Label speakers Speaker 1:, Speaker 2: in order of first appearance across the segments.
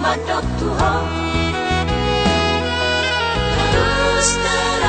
Speaker 1: madok Tuhan Terus terang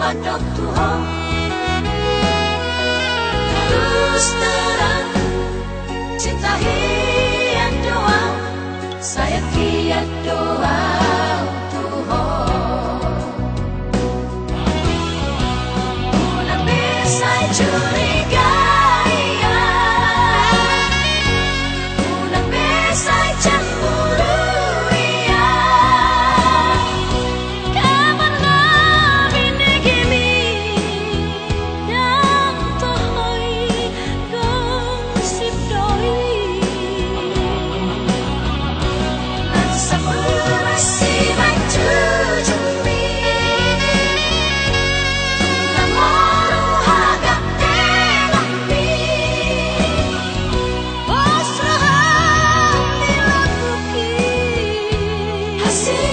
Speaker 1: madok Tuhan Terus terang cinta hian doang Saya kiat doang. see.